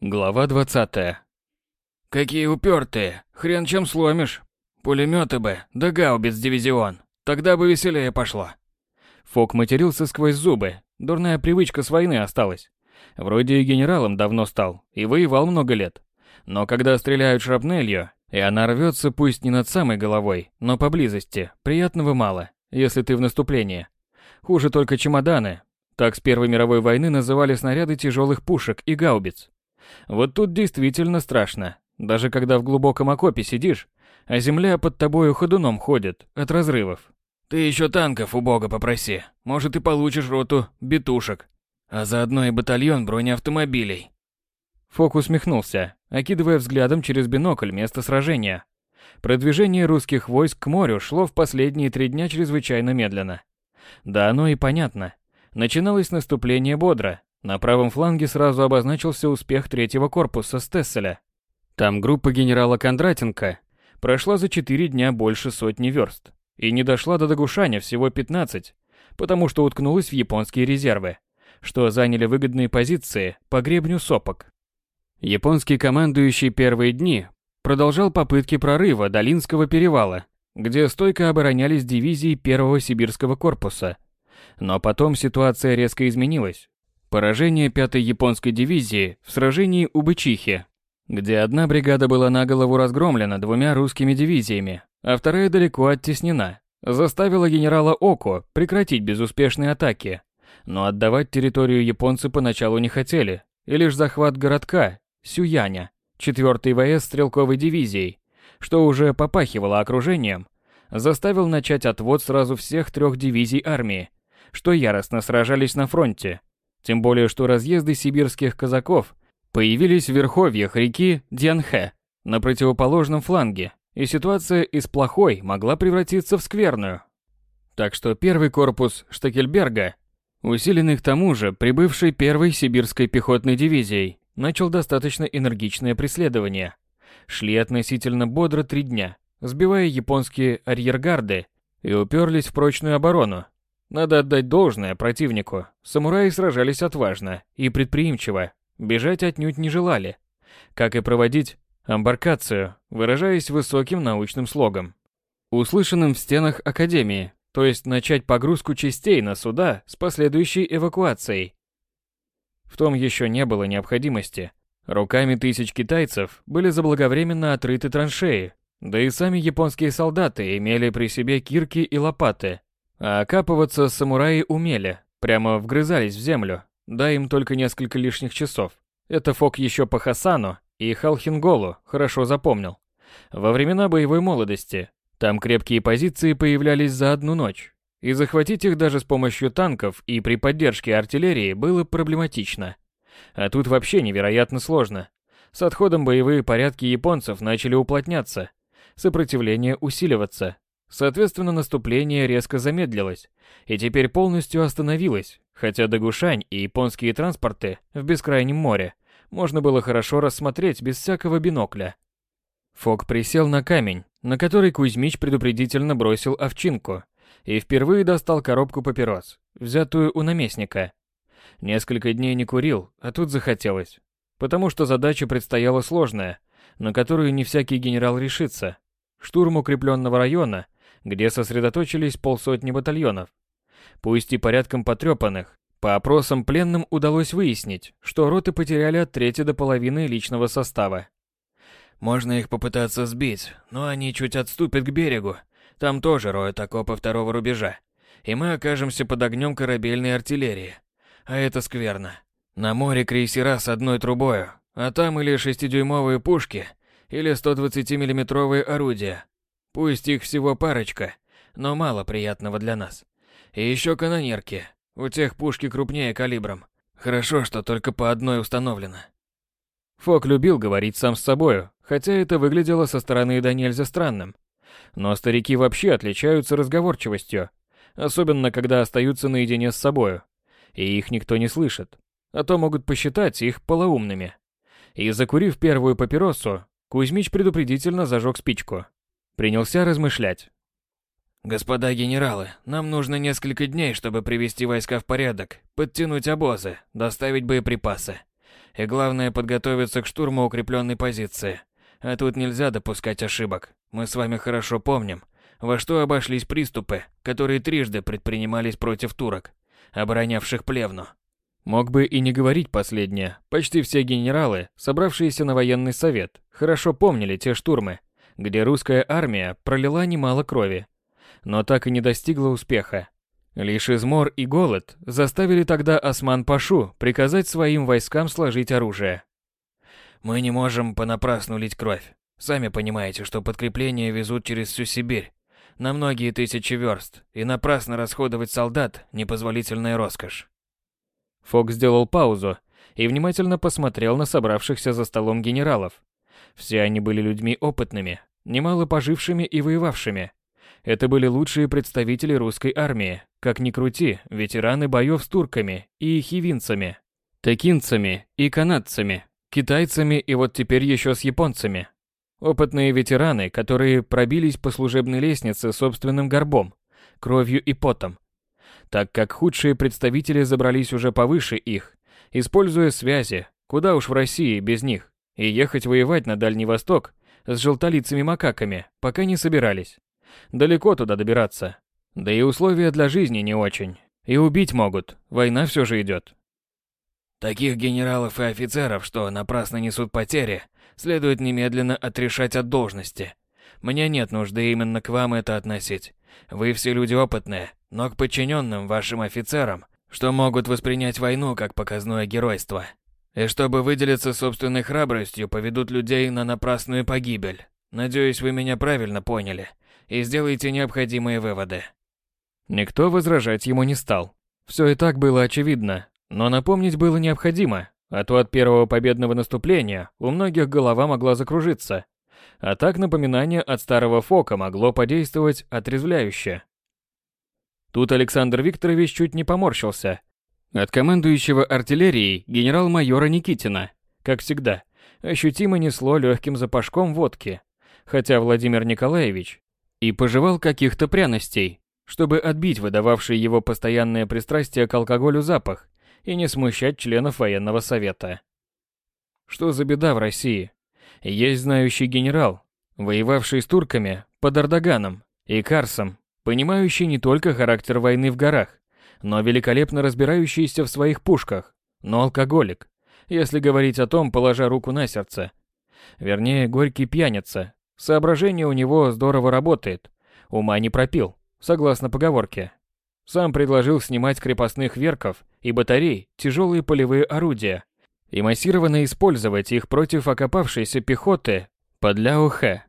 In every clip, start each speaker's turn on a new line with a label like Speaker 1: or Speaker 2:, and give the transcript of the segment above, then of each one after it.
Speaker 1: Глава 20.
Speaker 2: Какие упертые, хрен чем сломишь. Пулеметы бы, да гаубиц дивизион. Тогда бы веселее пошло.
Speaker 1: Фок матерился сквозь зубы. Дурная привычка с войны осталась. Вроде и генералом давно стал, и воевал много лет. Но когда стреляют шрапнелью, и она рвется пусть не над самой головой, но поблизости, приятного мало, если ты в наступлении. Хуже только чемоданы. Так с Первой мировой войны называли снаряды тяжелых пушек и гаубиц. Вот тут действительно страшно. Даже когда в глубоком окопе сидишь, а земля под тобою ходуном ходит от разрывов.
Speaker 2: Ты еще танков у бога попроси. Может, и получишь роту битушек. А заодно и батальон бронеавтомобилей.
Speaker 1: Фок усмехнулся, окидывая взглядом через бинокль место сражения. Продвижение русских войск к морю шло в последние три дня чрезвычайно медленно. Да оно и понятно. Начиналось наступление бодро. На правом фланге сразу обозначился успех третьего корпуса Стесселя. Там группа генерала Кондратенко прошла за четыре дня больше сотни верст и не дошла до Дагушаня всего 15, потому что уткнулась в японские резервы, что заняли выгодные позиции по гребню сопок. Японский командующий первые дни продолжал попытки прорыва Долинского перевала, где стойко оборонялись дивизии первого сибирского корпуса. Но потом ситуация резко изменилась. Поражение пятой японской дивизии в сражении у Бычихи, где одна бригада была на голову разгромлена двумя русскими дивизиями, а вторая далеко оттеснена, заставила генерала Око прекратить безуспешные атаки. Но отдавать территорию японцы поначалу не хотели, и лишь захват городка Сюяня, 4-й ВС стрелковой дивизией, что уже попахивало окружением, заставил начать отвод сразу всех трех дивизий армии, что яростно сражались на фронте. Тем более, что разъезды сибирских казаков появились в верховьях реки Дянхэ на противоположном фланге, и ситуация из плохой могла превратиться в скверную. Так что первый корпус Штекельберга, усиленный к тому же прибывшей первой сибирской пехотной дивизией, начал достаточно энергичное преследование. Шли относительно бодро три дня, сбивая японские арьергарды и уперлись в прочную оборону. Надо отдать должное противнику. Самураи сражались отважно и предприимчиво, бежать отнюдь не желали. Как и проводить амбаркацию, выражаясь высоким научным слогом. Услышанным в стенах Академии, то есть начать погрузку частей на суда с последующей эвакуацией. В том еще не было необходимости. Руками тысяч китайцев были заблаговременно отрыты траншеи, да и сами японские солдаты имели при себе кирки и лопаты. А окапываться самураи умели, прямо вгрызались в землю, дай им только несколько лишних часов. Это Фок еще по Хасану и Халхинголу хорошо запомнил. Во времена боевой молодости там крепкие позиции появлялись за одну ночь, и захватить их даже с помощью танков и при поддержке артиллерии было проблематично. А тут вообще невероятно сложно. С отходом боевые порядки японцев начали уплотняться, сопротивление усиливаться. Соответственно, наступление резко замедлилось и теперь полностью остановилось, хотя Дагушань и японские транспорты в бескрайнем море можно было хорошо рассмотреть без всякого бинокля. Фок присел на камень, на который Кузьмич предупредительно бросил овчинку, и впервые достал коробку папирос, взятую у наместника. Несколько дней не курил, а тут захотелось. Потому что задача предстояла сложная, на которую не всякий генерал решится. Штурм укрепленного района, где сосредоточились полсотни батальонов. Пусть и порядком потрепанных, по опросам пленным удалось выяснить, что роты потеряли от трети до половины личного состава.
Speaker 2: Можно их попытаться сбить, но они чуть отступят к берегу, там тоже роют окопы второго рубежа. И мы окажемся под огнем корабельной артиллерии. А это скверно. На море крейсера с одной трубою, а там или шестидюймовые пушки, или 120-миллиметровые орудия. Пусть их всего парочка, но мало приятного для нас. И еще канонерки. У тех пушки крупнее калибром. Хорошо, что только по одной установлено.
Speaker 1: Фок любил говорить сам с собою, хотя это выглядело со стороны да нельзя странным. Но старики вообще отличаются разговорчивостью, особенно когда остаются наедине с собою, и их никто не слышит, а то могут посчитать их полоумными. И закурив первую папиросу, Кузьмич предупредительно зажег спичку. Принялся размышлять.
Speaker 2: «Господа генералы, нам нужно несколько дней, чтобы привести войска в порядок, подтянуть обозы, доставить боеприпасы. И главное подготовиться к штурму укрепленной позиции. А тут нельзя допускать ошибок. Мы с вами хорошо помним, во что обошлись приступы, которые трижды предпринимались против турок, оборонявших Плевну.
Speaker 1: Мог бы и не говорить последнее. Почти все генералы, собравшиеся на военный совет, хорошо помнили те штурмы, где русская армия пролила немало крови, но так и не достигла успеха. Лишь измор и голод заставили тогда Осман-Пашу приказать своим войскам сложить оружие.
Speaker 2: «Мы не можем понапрасну лить кровь. Сами понимаете, что подкрепления везут через всю Сибирь, на многие тысячи верст, и напрасно расходовать солдат – непозволительная роскошь».
Speaker 1: Фок сделал паузу и внимательно посмотрел на собравшихся за столом генералов. Все они были людьми опытными, немало пожившими и воевавшими. Это были лучшие представители русской армии, как ни крути, ветераны боев с турками и хивинцами, текинцами и канадцами, китайцами и вот теперь еще с японцами. Опытные ветераны, которые пробились по служебной лестнице собственным горбом, кровью и потом. Так как худшие представители забрались уже повыше их, используя связи, куда уж в России без них, и ехать воевать на Дальний Восток с желтолицами макаками пока не собирались. Далеко туда добираться. Да и условия для жизни не очень. И убить могут, война все же идет.
Speaker 2: Таких генералов и офицеров, что напрасно несут потери, следует немедленно отрешать от должности. Мне нет нужды именно к вам это относить. Вы все люди опытные, но к подчиненным вашим офицерам, что могут воспринять войну как показное геройство. И чтобы выделиться собственной храбростью, поведут людей на напрасную погибель. Надеюсь, вы меня правильно поняли и сделаете необходимые выводы.
Speaker 1: Никто возражать ему не стал. Все и так было очевидно, но напомнить было необходимо, а то от первого победного наступления у многих голова могла закружиться. А так напоминание от старого Фока могло подействовать отрезвляюще. Тут Александр Викторович чуть не поморщился. От командующего артиллерией генерал-майора Никитина, как всегда, ощутимо несло легким запашком водки, хотя Владимир Николаевич и пожевал каких-то пряностей, чтобы отбить выдававший его постоянное пристрастие к алкоголю запах и не смущать членов военного совета. Что за беда в России? Есть знающий генерал, воевавший с турками под Эрдоганом и Карсом, понимающий не только характер войны в горах, но великолепно разбирающийся в своих пушках, но алкоголик, если говорить о том, положа руку на сердце. Вернее, горький пьяница. Соображение у него здорово работает. Ума не пропил согласно поговорке. Сам предложил снимать крепостных верков и батарей тяжелые полевые орудия и массированно использовать их против окопавшейся пехоты под Ляохэ.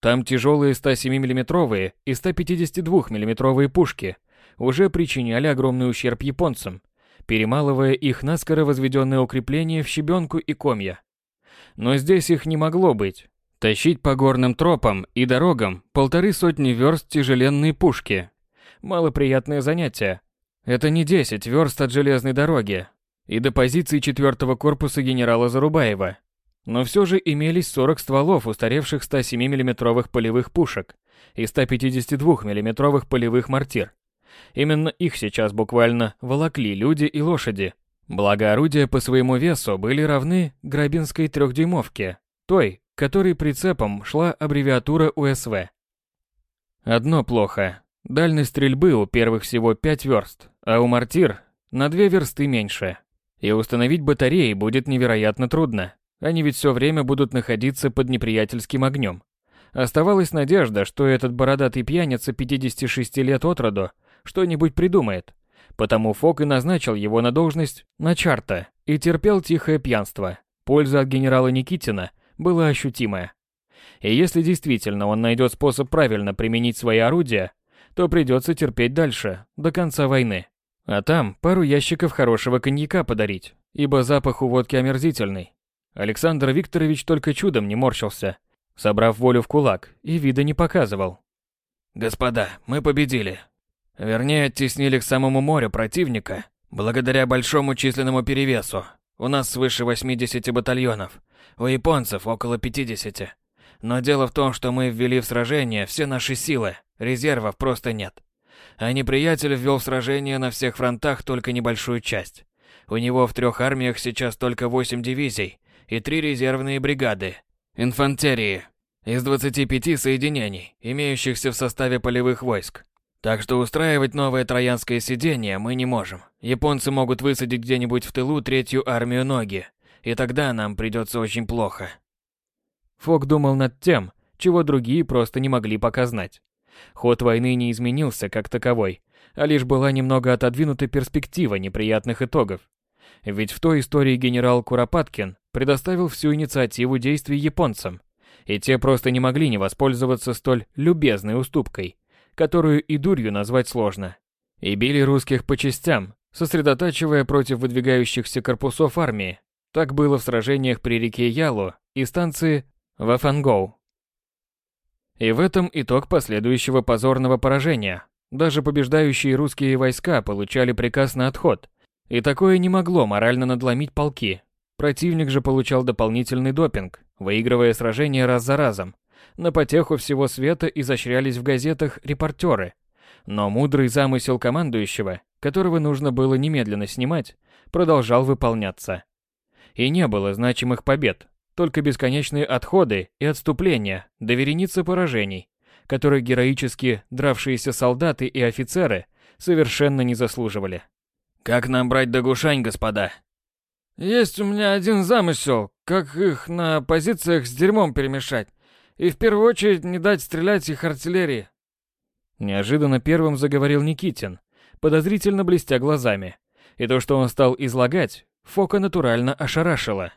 Speaker 1: Там тяжелые 107 миллиметровые и 152 миллиметровые пушки уже причиняли огромный ущерб японцам, перемалывая их наскоро возведенные укрепления в щебенку и комья. Но здесь их не могло быть, Тащить по горным тропам и дорогам полторы сотни верст тяжеленные пушки. Малоприятное занятие. Это не 10 верст от железной дороги и до позиции 4 корпуса генерала Зарубаева. Но все же имелись 40 стволов устаревших 107 миллиметровых полевых пушек и 152 миллиметровых полевых мортир. Именно их сейчас буквально волокли люди и лошади. Благо орудия по своему весу были равны грабинской трехдюймовке, той, которой прицепом шла аббревиатура УСВ. Одно плохо. Дальность стрельбы у первых всего 5 верст, а у мортир на 2 версты меньше. И установить батареи будет невероятно трудно. Они ведь все время будут находиться под неприятельским огнем. Оставалась надежда, что этот бородатый пьяница 56 лет от роду что-нибудь придумает. Потому Фок и назначил его на должность начарта и терпел тихое пьянство. Польза от генерала Никитина было ощутимое. И если действительно он найдет способ правильно применить свои орудия, то придется терпеть дальше, до конца войны. А там пару ящиков хорошего коньяка подарить, ибо запах у водки омерзительный. Александр Викторович только чудом не морщился, собрав волю в кулак, и вида не показывал.
Speaker 2: «Господа, мы победили. Вернее, оттеснили к самому морю противника, благодаря большому численному перевесу. У нас свыше 80 батальонов, у японцев около 50. Но дело в том, что мы ввели в сражение все наши силы, резервов просто нет. А неприятель ввел в сражение на всех фронтах только небольшую часть. У него в трех армиях сейчас только 8 дивизий и три резервные бригады. Инфантерии. Из 25 соединений, имеющихся в составе полевых войск. Так что устраивать новое троянское сидение мы не можем. Японцы могут высадить где-нибудь в тылу третью армию ноги, и тогда нам придется очень плохо.
Speaker 1: Фок думал над тем, чего другие просто не могли пока знать. Ход войны не изменился как таковой, а лишь была немного отодвинута перспектива неприятных итогов. Ведь в той истории генерал Куропаткин предоставил всю инициативу действий японцам, и те просто не могли не воспользоваться столь любезной уступкой, которую и дурью назвать сложно. И били русских по частям, сосредотачивая против выдвигающихся корпусов армии. Так было в сражениях при реке Ялу и станции Вафангоу. И в этом итог последующего позорного поражения. Даже побеждающие русские войска получали приказ на отход, и такое не могло морально надломить полки. Противник же получал дополнительный допинг, выигрывая сражения раз за разом. На потеху всего света изощрялись в газетах репортеры. Но мудрый замысел командующего, которого нужно было немедленно снимать, продолжал выполняться. И не было значимых побед, только бесконечные отходы и отступления до вереницы поражений, которых героически дравшиеся солдаты и офицеры совершенно не заслуживали.
Speaker 2: «Как нам брать Дагушань, господа?»
Speaker 3: «Есть у меня один замысел, как их на позициях с дерьмом перемешать, и в первую очередь не дать стрелять их артиллерии».
Speaker 1: Неожиданно первым заговорил Никитин, подозрительно блестя глазами. И то, что он стал излагать, Фока натурально ошарашило.